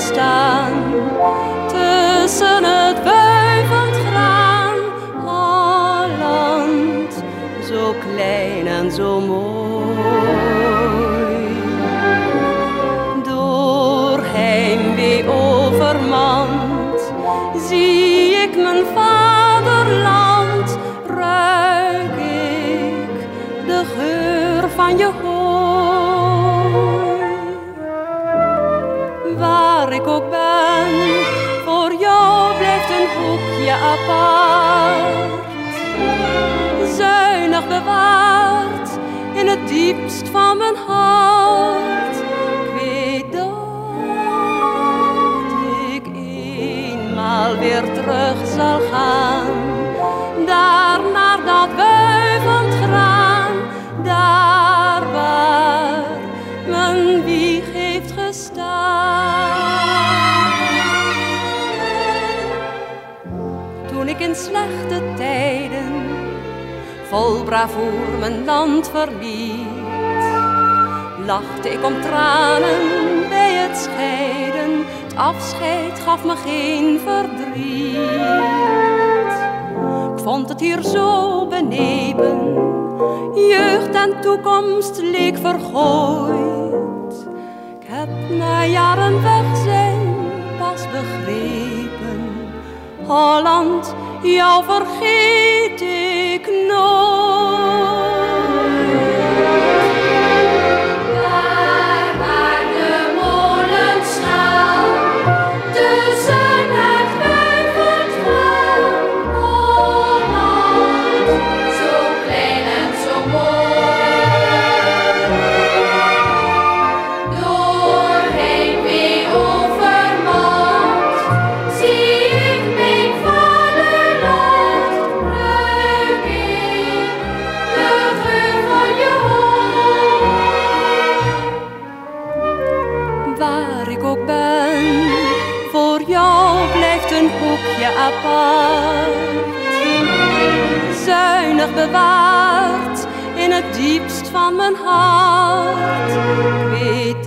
staan tussen het wuivend graan. Holland, zo klein en zo mooi. Door heimwee overmand zie ik mijn vaderland, ruik ik de geur van je Waar ik ook ben, voor jou blijft een hoekje apart. Zuinig bewaard in het diepst van mijn hart. Ik weet dat ik eenmaal weer terug zal gaan. In slechte tijden vol bravoer mijn land verliet, lachte ik om tranen bij het scheiden. Het afscheid gaf me geen verdriet. Ik vond het hier zo benepen, jeugd en toekomst leek vergooid. Ik heb na jaren weg zijn pas begrepen, Holland, jou vergeet een hoekje apart. Zuinig bewaard in het diepst van mijn hart. Ik